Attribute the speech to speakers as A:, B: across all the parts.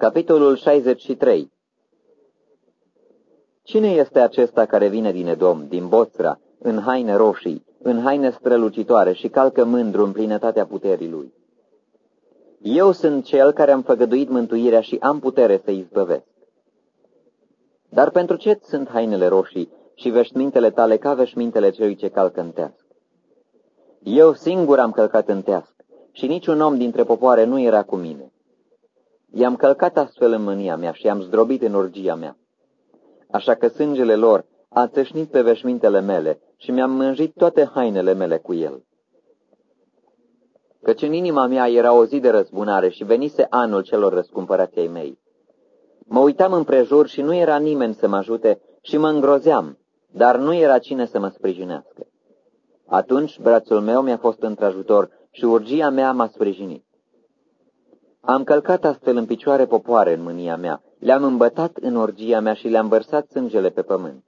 A: Capitolul 63 Cine este acesta care vine din Edom, din Boțra, în haine roșii, în haine strălucitoare și calcă mândru în plinătatea puterii lui? Eu sunt cel care am făgăduit mântuirea și am putere să izbăvesc. Dar pentru ce sunt hainele roșii și veșmintele tale ca veșmintele celui ce calcă în teasc? Eu singur am călcat în teasc și niciun om dintre popoare nu era cu mine. I-am călcat astfel în mânia mea și i-am zdrobit în orgia mea. Așa că sângele lor a țâșnit pe veșmintele mele și mi-am mânjit toate hainele mele cu el. Căci în inima mea era o zi de răzbunare și venise anul celor răscumpărați ai mei. Mă uitam împrejur și nu era nimeni să mă ajute și mă îngrozeam, dar nu era cine să mă sprijinească. Atunci brațul meu mi-a fost într-ajutor și urgia mea m-a sprijinit. Am călcat astfel în picioare popoare în mânia mea, le-am îmbătat în orgia mea și le-am vărsat sângele pe pământ.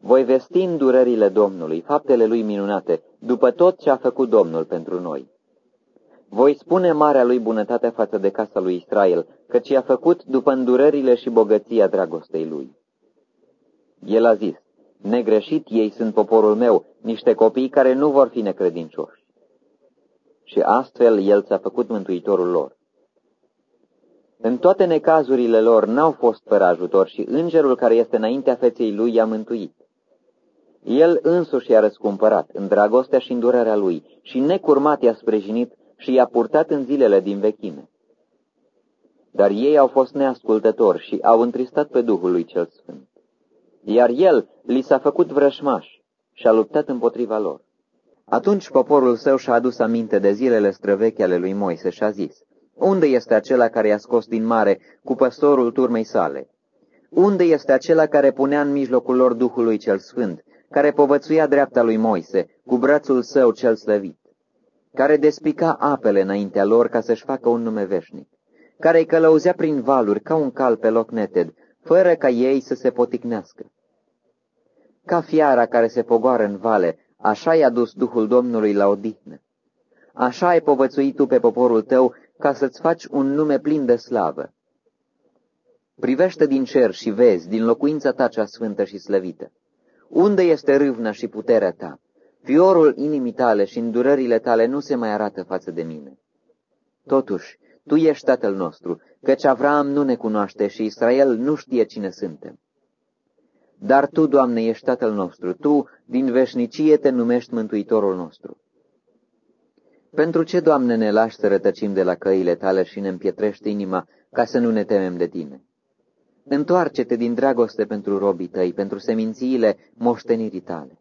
A: Voi vesti îndurările Domnului, faptele lui minunate, după tot ce a făcut Domnul pentru noi. Voi spune marea lui bunătate față de casa lui Israel, căci i-a făcut după îndurările și bogăția dragostei lui. El a zis, negreșit ei sunt poporul meu, niște copii care nu vor fi necredincioși. Și astfel el ți-a făcut mântuitorul lor. În toate necazurile lor n-au fost fără ajutor și îngerul care este înaintea feței lui i-a mântuit. El însuși i-a răscumpărat în dragostea și îndurarea lui și necurmat i-a sprijinit și i-a purtat în zilele din vechime. Dar ei au fost neascultători și au întristat pe Duhul lui cel Sfânt. Iar el li s-a făcut vrășmaș și a luptat împotriva lor. Atunci poporul său și-a adus aminte de zilele străvechi ale lui Moise și a zis, Unde este acela care i-a scos din mare cu păstorul turmei sale? Unde este acela care punea în mijlocul lor Duhului cel Sfânt, care povățuia dreapta lui Moise cu brațul său cel slăvit? care despica apele înaintea lor ca să-și facă un nume veșnic, care îi călăuzea prin valuri ca un cal pe loc neted, fără ca ei să se poticnească. Ca fiara care se pogoară în vale, așa i-a dus Duhul Domnului la odihnă. Așa ai povățuit tu pe poporul tău ca să-ți faci un nume plin de slavă. Privește din cer și vezi, din locuința ta cea sfântă și slăvită. Unde este râvna și puterea ta? Fiorul inimii tale și îndurările tale nu se mai arată față de mine. Totuși, Tu ești Tatăl nostru, căci Avram nu ne cunoaște și Israel nu știe cine suntem. Dar Tu, Doamne, ești Tatăl nostru, Tu, din veșnicie, te numești Mântuitorul nostru. Pentru ce, Doamne, ne lași să rătăcim de la căile Tale și ne împietrești inima ca să nu ne temem de Tine? Întoarce-te din dragoste pentru robii Tăi, pentru semințiile moștenirii Tale.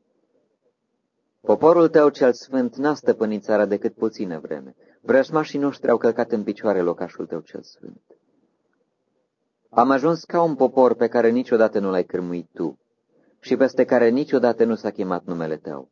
A: Poporul tău cel sfânt n-a stăpânit țara decât puțină vreme. Vrăjmașii noștri au călcat în picioare locașul tău cel sfânt. Am ajuns ca un popor pe care niciodată nu l-ai cârmuit tu și peste care niciodată nu s-a chemat numele tău.